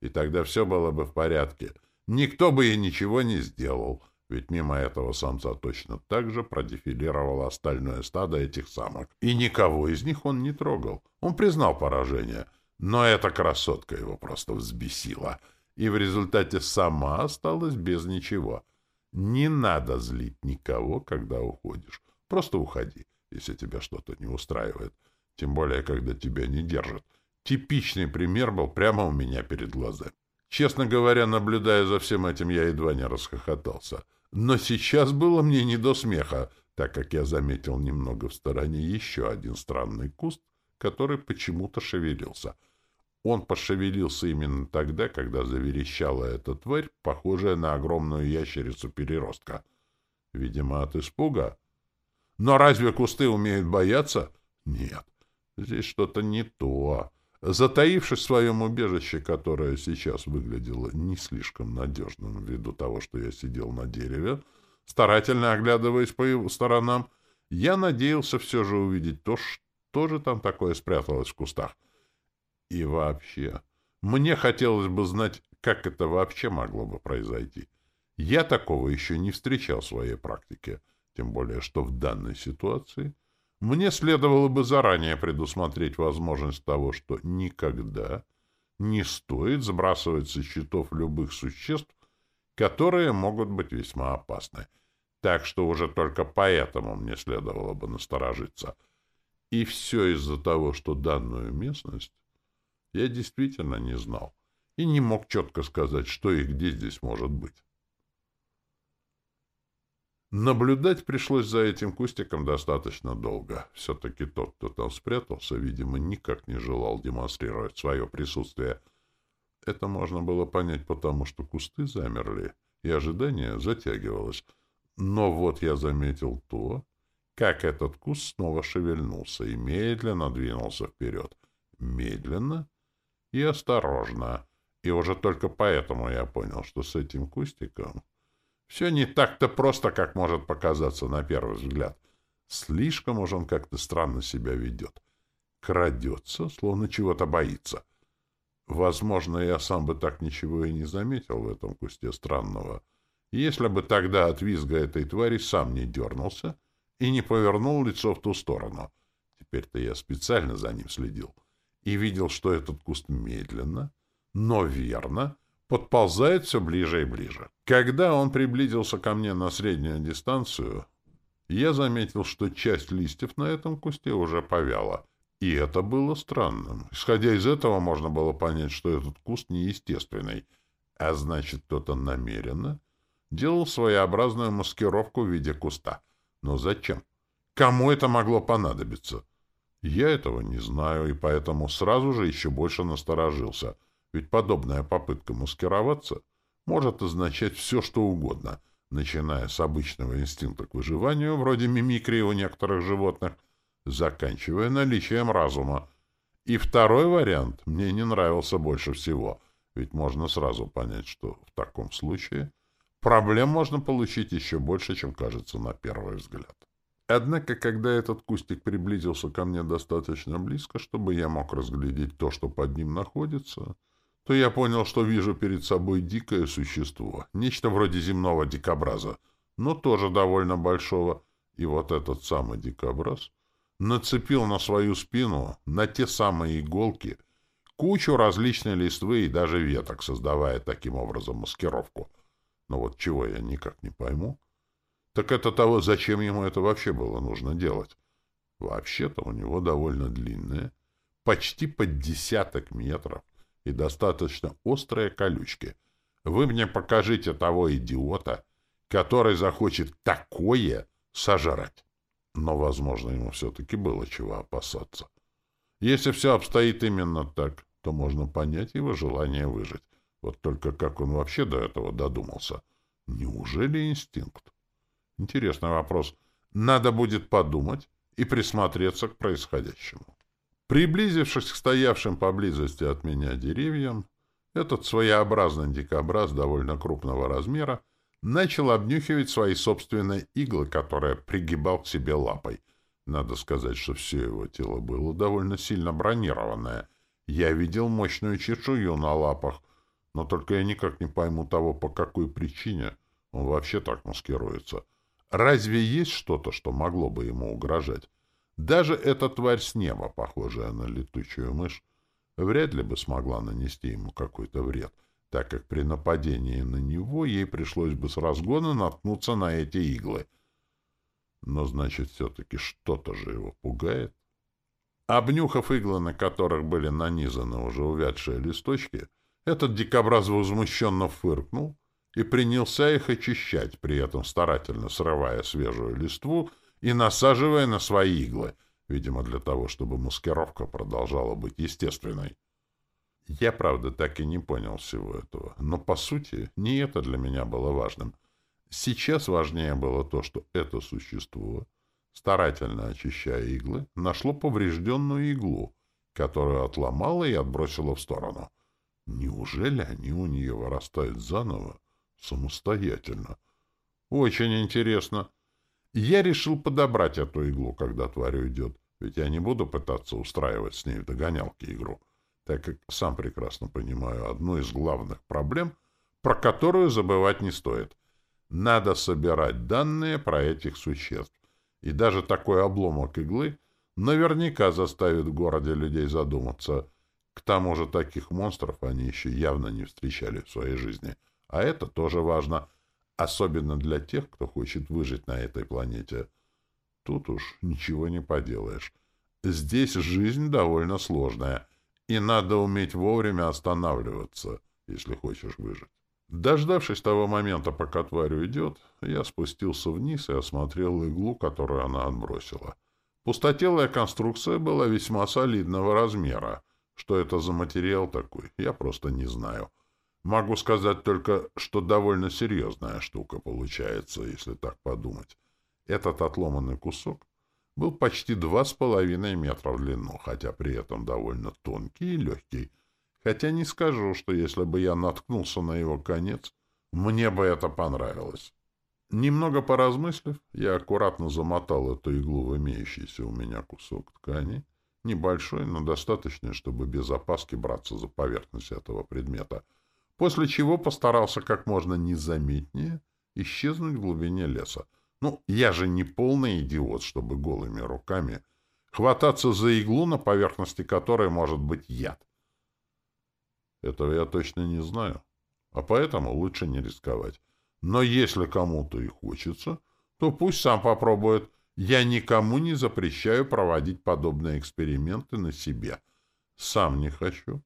A: И тогда все было бы в порядке. Никто бы ей ничего не сделал, ведь мимо этого самца точно так же продефилировало остальное стадо этих самок. И никого из них он не трогал. Он признал поражение — но эта красотка его просто взбесила, и в результате сама осталась без ничего. Не надо злить никого, когда уходишь. Просто уходи, если тебя что-то не устраивает. Тем более, когда тебя не держат. Типичный пример был прямо у меня перед глазами. Честно говоря, наблюдая за всем этим, я едва не расхохотался. Но сейчас было мне не до смеха, так как я заметил немного в стороне еще один странный куст, который почему-то шевелился — он пошевелился именно тогда, когда заверещала эта тварь, похожая на огромную ящерицу-переростка. Видимо, от испуга. Но разве кусты умеют бояться? Нет, здесь что-то не то. Затаившись в своем убежище, которое сейчас выглядело не слишком надежным ввиду того, что я сидел на дереве, старательно оглядываясь по его сторонам, я надеялся все же увидеть то, что же там такое спряталось в кустах. И вообще, мне хотелось бы знать, как это вообще могло бы произойти. Я такого еще не встречал в своей практике, тем более, что в данной ситуации мне следовало бы заранее предусмотреть возможность того, что никогда не стоит сбрасывать со счетов любых существ, которые могут быть весьма опасны. Так что уже только поэтому мне следовало бы насторожиться — И все из-за того, что данную местность я действительно не знал и не мог четко сказать, что и где здесь может быть. Наблюдать пришлось за этим кустиком достаточно долго. Все-таки тот, кто там спрятался, видимо, никак не желал демонстрировать свое присутствие. Это можно было понять потому, что кусты замерли, и ожидание затягивалось. Но вот я заметил то, как этот куст снова шевельнулся и медленно двинулся вперед. Медленно и осторожно. И уже только поэтому я понял, что с этим кустиком все не так-то просто, как может показаться на первый взгляд. Слишком уж он как-то странно себя ведет. Крадется, словно чего-то боится. Возможно, я сам бы так ничего и не заметил в этом кусте странного, если бы тогда от визга этой твари сам не дернулся и не повернул лицо в ту сторону. Теперь-то я специально за ним следил и видел, что этот куст медленно, но верно подползает все ближе и ближе. Когда он приблизился ко мне на среднюю дистанцию, я заметил, что часть листьев на этом кусте уже повяла. И это было странным. Исходя из этого, можно было понять, что этот куст неестественный, а значит, кто-то намеренно делал своеобразную маскировку в виде куста. Но зачем? Кому это могло понадобиться? Я этого не знаю, и поэтому сразу же еще больше насторожился — ведь подобная попытка маскироваться может означать все, что угодно, начиная с обычного инстинкта к выживанию, вроде мимикрии у некоторых животных, заканчивая наличием разума. И второй вариант мне не нравился больше всего, ведь можно сразу понять, что в таком случае проблем можно получить еще больше, чем кажется на первый взгляд. Однако, когда этот кустик приблизился ко мне достаточно близко, чтобы я мог разглядеть то, что под ним находится, то я понял, что вижу перед собой дикое существо, нечто вроде земного дикобраза, но тоже довольно большого. И вот этот самый дикобраз нацепил на свою спину, на те самые иголки, кучу различной листвы и даже веток, создавая таким образом маскировку. Но вот чего я никак не пойму, так это того, зачем ему это вообще было нужно делать. Вообще-то у него довольно длинное, почти под десяток метров, и достаточно острые колючки. Вы мне покажите того идиота, который захочет такое сожрать. Но, возможно, ему все-таки было чего опасаться. Если все обстоит именно так, то можно понять его желание выжить. Вот только как он вообще до этого додумался? Неужели инстинкт? Интересный вопрос. Надо будет подумать и присмотреться к происходящему. Приблизившись к стоявшим поблизости от меня деревьям, этот своеобразный дикобраз довольно крупного размера начал обнюхивать свои собственные иглы, которые пригибал к себе лапой. Надо сказать, что все его тело было довольно сильно бронированное. Я видел мощную чешую на лапах, но только я никак не пойму того, по какой причине он вообще так маскируется. Разве есть что-то, что могло бы ему угрожать? Даже эта тварь с неба, похожая на летучую мышь, вряд ли бы смогла нанести ему какой-то вред, так как при нападении на него ей пришлось бы с разгона наткнуться на эти иглы. Но, значит, все-таки что-то же его пугает. Обнюхав иглы, на которых были нанизаны уже увядшие листочки, этот дикобраз возмущенно фыркнул и принялся их очищать, при этом старательно срывая свежую листву и насаживая на свои иглы, видимо, для того, чтобы маскировка продолжала быть естественной. Я, правда, так и не понял всего этого, но, по сути, не это для меня было важным. Сейчас важнее было то, что это существо, старательно очищая иглы, нашло поврежденную иглу, которую отломало и отбросило в сторону. Неужели они у нее вырастают заново, самостоятельно? Очень интересно. Я решил подобрать эту иглу, когда тварь уйдет, ведь я не буду пытаться устраивать с ней в догонялки игру, так как сам прекрасно понимаю одну из главных проблем, про которую забывать не стоит. Надо собирать данные про этих существ, и даже такой обломок иглы наверняка заставит в городе людей задуматься. К тому же таких монстров они еще явно не встречали в своей жизни, а это тоже важно — Особенно для тех, кто хочет выжить на этой планете. Тут уж ничего не поделаешь. Здесь жизнь довольно сложная, и надо уметь вовремя останавливаться, если хочешь выжить. Дождавшись того момента, пока тварь уйдет, я спустился вниз и осмотрел иглу, которую она отбросила. Пустотелая конструкция была весьма солидного размера. Что это за материал такой, я просто не знаю. Могу сказать только, что довольно серьезная штука получается, если так подумать. Этот отломанный кусок был почти два с половиной метра в длину, хотя при этом довольно тонкий и легкий. Хотя не скажу, что если бы я наткнулся на его конец, мне бы это понравилось. Немного поразмыслив, я аккуратно замотал эту иглу в имеющийся у меня кусок ткани, небольшой, но достаточный, чтобы без опаски браться за поверхность этого предмета — после чего постарался как можно незаметнее исчезнуть в глубине леса. Ну, я же не полный идиот, чтобы голыми руками хвататься за иглу, на поверхности которой может быть яд. Этого я точно не знаю, а поэтому лучше не рисковать. Но если кому-то и хочется, то пусть сам попробует. Я никому не запрещаю проводить подобные эксперименты на себе. Сам не хочу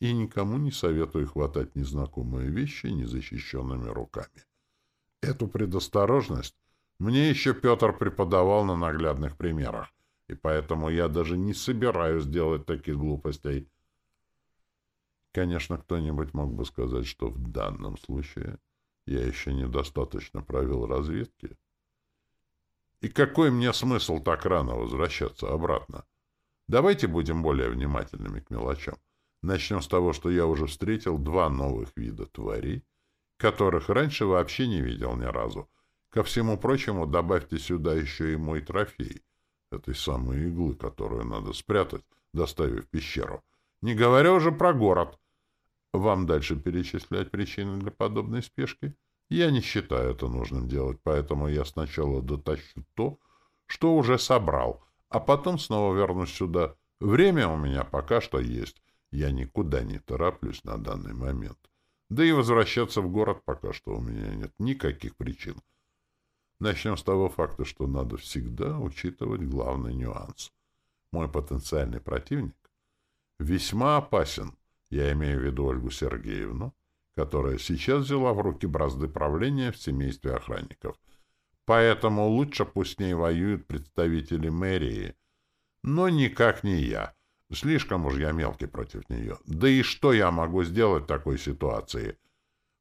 A: и никому не советую хватать незнакомые вещи незащищенными руками. Эту предосторожность мне еще Петр преподавал на наглядных примерах, и поэтому я даже не собираюсь делать таких глупостей. Конечно, кто-нибудь мог бы сказать, что в данном случае я еще недостаточно провел разведки. И какой мне смысл так рано возвращаться обратно? Давайте будем более внимательными к мелочам. Начнем с того, что я уже встретил два новых вида тварей, которых раньше вообще не видел ни разу. Ко всему прочему, добавьте сюда еще и мой трофей, этой самой иглы, которую надо спрятать, доставив пещеру. Не говоря уже про город. Вам дальше перечислять причины для подобной спешки? Я не считаю это нужным делать, поэтому я сначала дотащу то, что уже собрал, а потом снова вернусь сюда. Время у меня пока что есть. Я никуда не тороплюсь на данный момент. Да и возвращаться в город пока что у меня нет никаких причин. Начнем с того факта, что надо всегда учитывать главный нюанс. Мой потенциальный противник весьма опасен. Я имею в виду Ольгу Сергеевну, которая сейчас взяла в руки бразды правления в семействе охранников. Поэтому лучше пусть с ней воюют представители мэрии, но никак не я. Слишком уж я мелкий против нее. Да и что я могу сделать в такой ситуации?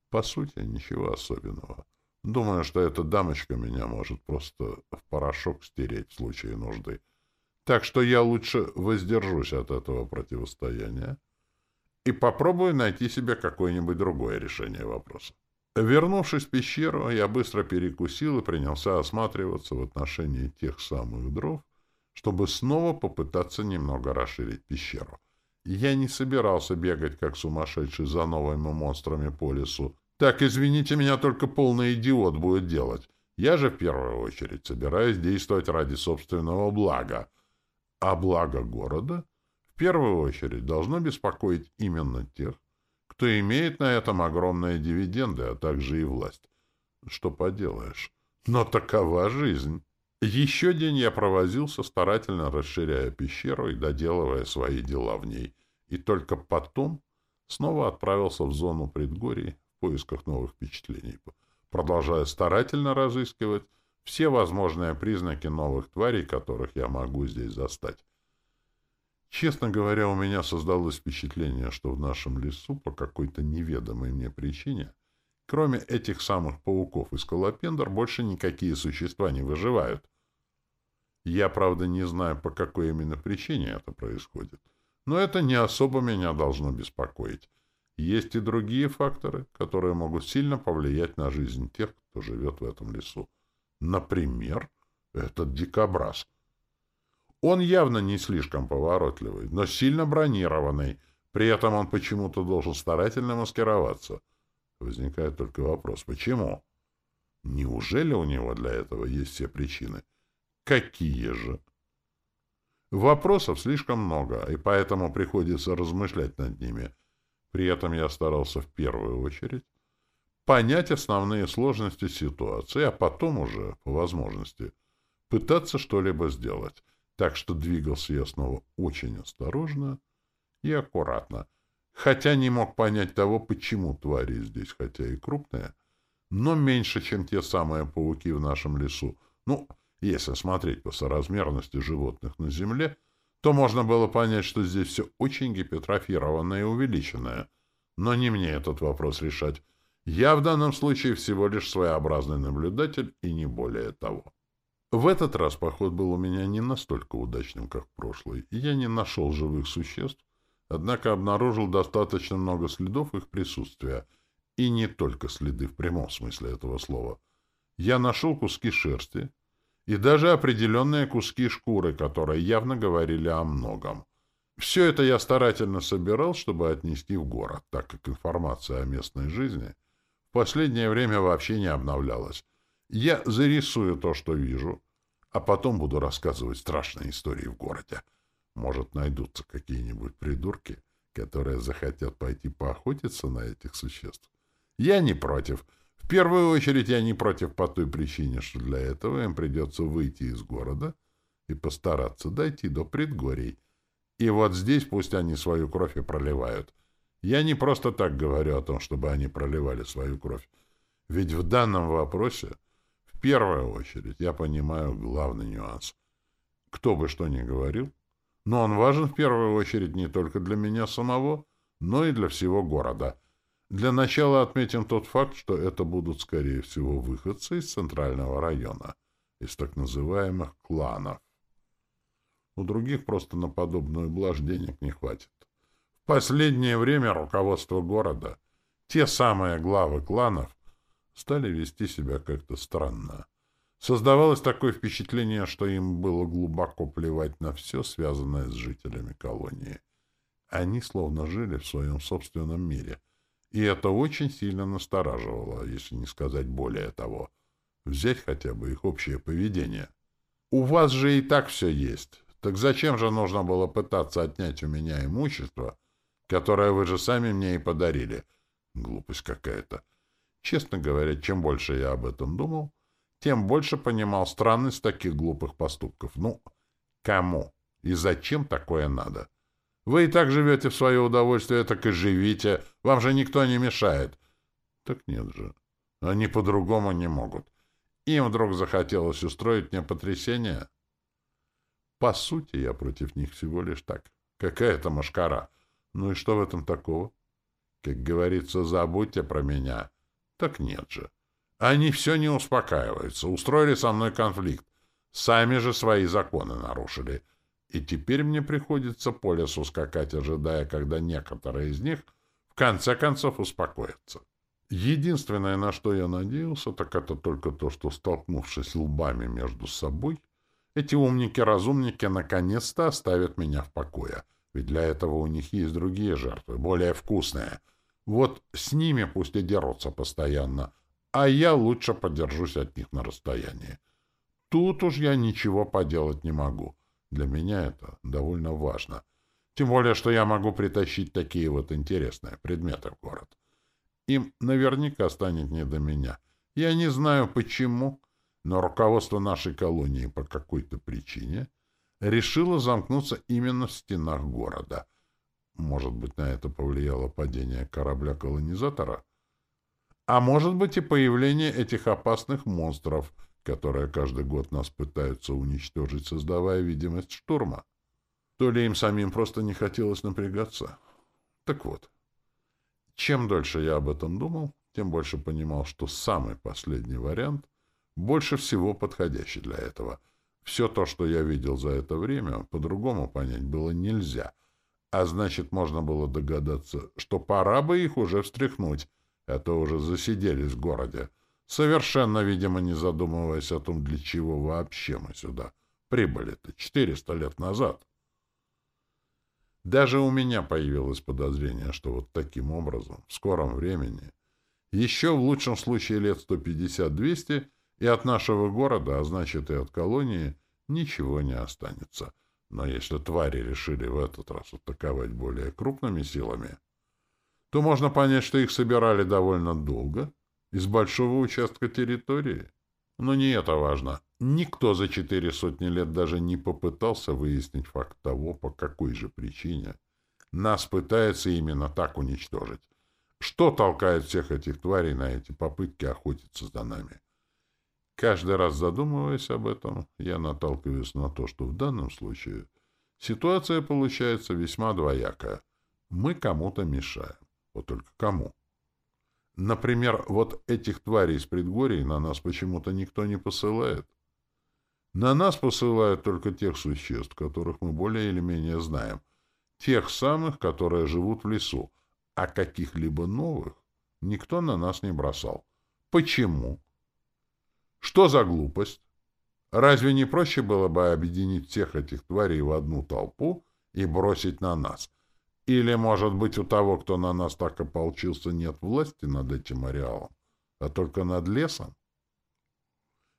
A: По сути, ничего особенного. Думаю, что эта дамочка меня может просто в порошок стереть в случае нужды. Так что я лучше воздержусь от этого противостояния и попробую найти себе какое-нибудь другое решение вопроса. Вернувшись в пещеру, я быстро перекусил и принялся осматриваться в отношении тех самых дров, чтобы снова попытаться немного расширить пещеру. Я не собирался бегать, как сумасшедший, за новыми монстрами по лесу. Так, извините меня, только полный идиот будет делать. Я же в первую очередь собираюсь действовать ради собственного блага. А благо города в первую очередь должно беспокоить именно тех, кто имеет на этом огромные дивиденды, а также и власть. Что поделаешь? Но такова жизнь. Еще день я провозился, старательно расширяя пещеру и доделывая свои дела в ней, и только потом снова отправился в зону предгорий в поисках новых впечатлений, продолжая старательно разыскивать все возможные признаки новых тварей, которых я могу здесь застать. Честно говоря, у меня создалось впечатление, что в нашем лесу по какой-то неведомой мне причине, кроме этих самых пауков и скалопендр, больше никакие существа не выживают. Я, правда, не знаю, по какой именно причине это происходит, но это не особо меня должно беспокоить. Есть и другие факторы, которые могут сильно повлиять на жизнь тех, кто живет в этом лесу. Например, этот дикобраз. Он явно не слишком поворотливый, но сильно бронированный, при этом он почему-то должен старательно маскироваться. Возникает только вопрос, почему? Неужели у него для этого есть все причины? — Какие же? Вопросов слишком много, и поэтому приходится размышлять над ними. При этом я старался в первую очередь понять основные сложности ситуации, а потом уже, по возможности, пытаться что-либо сделать. Так что двигался я снова очень осторожно и аккуратно, хотя не мог понять того, почему твари здесь, хотя и крупные, но меньше, чем те самые пауки в нашем лесу. Ну, если смотреть по соразмерности животных на Земле, то можно было понять, что здесь все очень гипертрофированное и увеличенное. Но не мне этот вопрос решать. Я в данном случае всего лишь своеобразный наблюдатель и не более того. В этот раз поход был у меня не настолько удачным, как в прошлый, я не нашел живых существ, однако обнаружил достаточно много следов их присутствия, и не только следы в прямом смысле этого слова. Я нашел куски шерсти и даже определенные куски шкуры, которые явно говорили о многом. Все это я старательно собирал, чтобы отнести в город, так как информация о местной жизни в последнее время вообще не обновлялась. Я зарисую то, что вижу, а потом буду рассказывать страшные истории в городе. Может, найдутся какие-нибудь придурки, которые захотят пойти поохотиться на этих существ. Я не против. В первую очередь я не против по той причине, что для этого им придется выйти из города и постараться дойти до предгорий. И вот здесь пусть они свою кровь и проливают. Я не просто так говорю о том, чтобы они проливали свою кровь. Ведь в данном вопросе первую очередь я понимаю главный нюанс. Кто бы что ни говорил, но он важен в первую очередь не только для меня самого, но и для всего города. Для начала отметим тот факт, что это будут, скорее всего, выходцы из центрального района, из так называемых кланов. У других просто на подобную блажь денег не хватит. В последнее время руководство города, те самые главы кланов, стали вести себя как-то странно. Создавалось такое впечатление, что им было глубоко плевать на все, связанное с жителями колонии. Они словно жили в своем собственном мире. И это очень сильно настораживало, если не сказать более того. Взять хотя бы их общее поведение. «У вас же и так все есть. Так зачем же нужно было пытаться отнять у меня имущество, которое вы же сами мне и подарили?» Глупость какая-то. Честно говоря, чем больше я об этом думал, тем больше понимал странность таких глупых поступков. Ну, кому и зачем такое надо? Вы и так живете в свое удовольствие, так и живите. Вам же никто не мешает. Так нет же. Они по-другому не могут. Им вдруг захотелось устроить мне потрясение. По сути, я против них всего лишь так. Какая-то машкара. Ну и что в этом такого? Как говорится, забудьте про меня. Так нет же. Они все не успокаиваются, устроили со мной конфликт. Сами же свои законы нарушили. И теперь мне приходится по лесу скакать, ожидая, когда некоторые из них в конце концов успокоятся. Единственное, на что я надеялся, так это только то, что, столкнувшись лбами между собой, эти умники-разумники наконец-то оставят меня в покое. Ведь для этого у них есть другие жертвы, более вкусные — вот с ними пусть и дерутся постоянно, а я лучше подержусь от них на расстоянии. Тут уж я ничего поделать не могу. Для меня это довольно важно. Тем более, что я могу притащить такие вот интересные предметы в город. Им наверняка станет не до меня. Я не знаю почему, но руководство нашей колонии по какой-то причине решило замкнуться именно в стенах города — может быть, на это повлияло падение корабля-колонизатора? А может быть и появление этих опасных монстров, которые каждый год нас пытаются уничтожить, создавая видимость штурма? То ли им самим просто не хотелось напрягаться? Так вот, чем дольше я об этом думал, тем больше понимал, что самый последний вариант больше всего подходящий для этого. Все то, что я видел за это время, по-другому понять было нельзя — а значит, можно было догадаться, что пора бы их уже встряхнуть, а то уже засиделись в городе, совершенно, видимо, не задумываясь о том, для чего вообще мы сюда прибыли-то 400 лет назад. Даже у меня появилось подозрение, что вот таким образом, в скором времени, еще в лучшем случае лет 150-200, и от нашего города, а значит и от колонии, ничего не останется — но если твари решили в этот раз атаковать более крупными силами, то можно понять, что их собирали довольно долго, из большого участка территории. Но не это важно. Никто за четыре сотни лет даже не попытался выяснить факт того, по какой же причине нас пытается именно так уничтожить. Что толкает всех этих тварей на эти попытки охотиться за нами? Каждый раз задумываясь об этом, я наталкиваюсь на то, что в данном случае ситуация получается весьма двоякая. Мы кому-то мешаем. Вот только кому? Например, вот этих тварей из предгорий на нас почему-то никто не посылает. На нас посылают только тех существ, которых мы более или менее знаем. Тех самых, которые живут в лесу. А каких-либо новых никто на нас не бросал. Почему? Что за глупость? Разве не проще было бы объединить всех этих тварей в одну толпу и бросить на нас? Или, может быть, у того, кто на нас так ополчился, нет власти над этим ареалом, а только над лесом?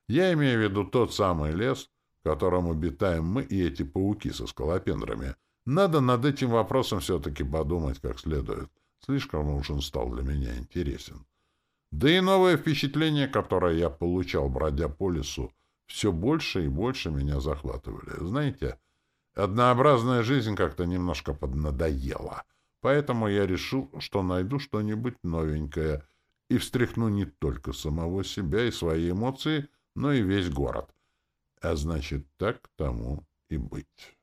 A: Я имею в виду тот самый лес, в котором обитаем мы и эти пауки со скалопендрами. Надо над этим вопросом все-таки подумать как следует. Слишком уж он стал для меня интересен. Да и новые впечатления, которые я получал, бродя по лесу, все больше и больше меня захватывали. Знаете, однообразная жизнь как-то немножко поднадоела. Поэтому я решил, что найду что-нибудь новенькое и встряхну не только самого себя и свои эмоции, но и весь город. А значит, так тому и быть.